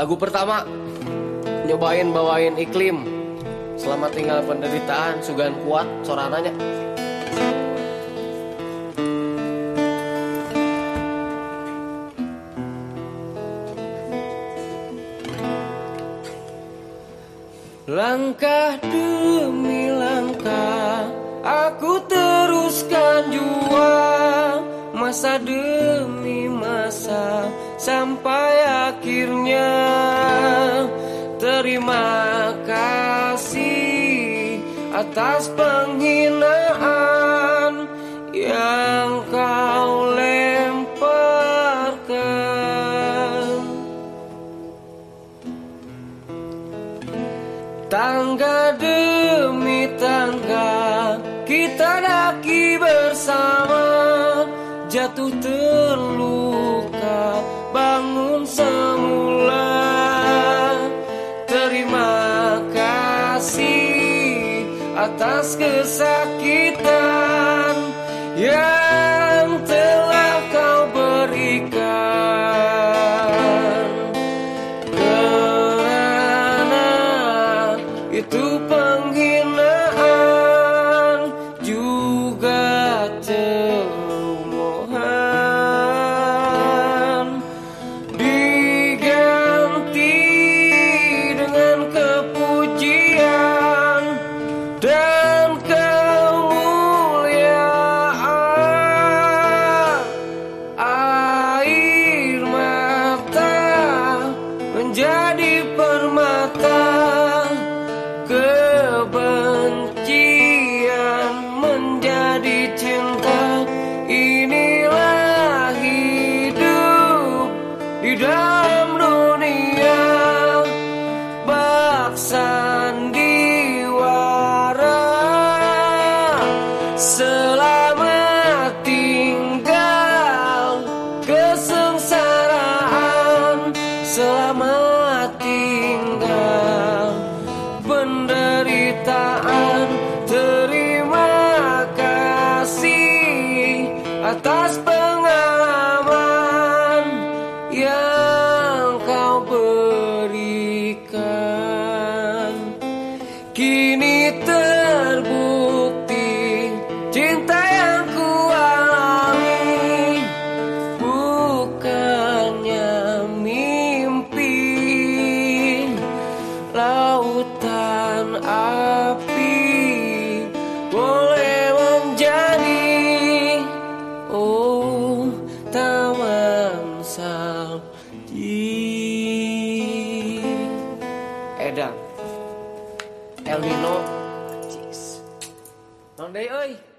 Lagu pertama Nyobain bawain iklim. Selamat tinggal penderitaan Sugan kuat sorananya. Langkah demi langkah Aku teruskan jua Masa demi masa Sampai akhirnya. Terima kasih Atas penghinaan Yang kau Tangga demi tangga kita daki bersama. Jatuh terluka bangun semula Terima kasih atas kesakitan yang telah kau berikan. Karena itu penghinaan juga teromohan selamat tinggal kesengsaraan. Selamat tinggal penderitaan. Terima kasih atas pengalaman yang kau berikan. Kini lautan api boleh menjadi oh taman salji Edan El Nino. Non euy